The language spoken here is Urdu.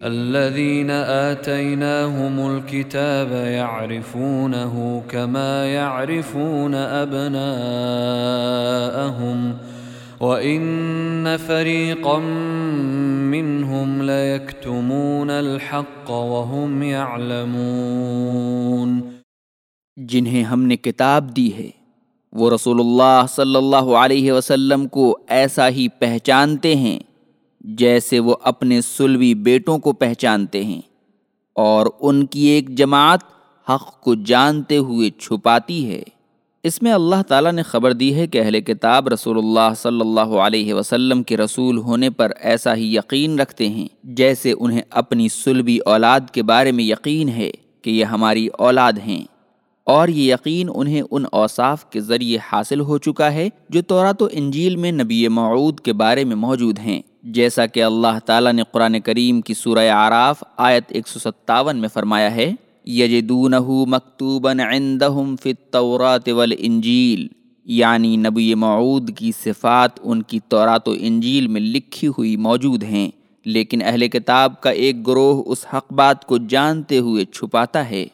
الذين آتيناهم الكتاب يعرفونه كما يعرفون أبناءهم وإن فريقا منهم ليكتمون الحق وهم يعلمون جنہیں ہم نے کتاب دی ہے۔ وہ رسول اللہ صلی اللہ علیہ وسلم کو ایسا ہی پہچانتے ہیں۔ جیسے وہ اپنے سلوی بیٹوں کو پہچانتے ہیں اور ان کی ایک جماعت حق کو جانتے ہوئے چھپاتی ہے۔ اس میں اللہ تعالیٰ نے خبر دی ہے کہ اہل کتاب رسول اللہ صلی اللہ علیہ وسلم کے رسول ہونے پر ایسا ہی یقین رکھتے ہیں جیسے انہیں اپنی سلبی اولاد کے بارے میں یقین ہے کہ یہ ہماری اولاد ہیں۔ اور یہ یقین انہیں ان اوصاف کے ذریعے حاصل ہو چکا ہے جو تورات و انجیل میں نبی معود کے بارے میں موجود ہیں۔ جیسا کہ اللہ تعالیٰ نے قرآن کریم کی سورہ آراف آیت 157 میں فرمایا ہے، یجدونہو مکتوباً عندہم فی التورات والانجیل یعنی نبی معود کی صفات ان کی تورات و انجیل میں لکھی ہوئی موجود ہیں، لیکن اہل کتاب کا ایک گروہ اس حق بات کو جانتے ہوئے چھپاتا ہے۔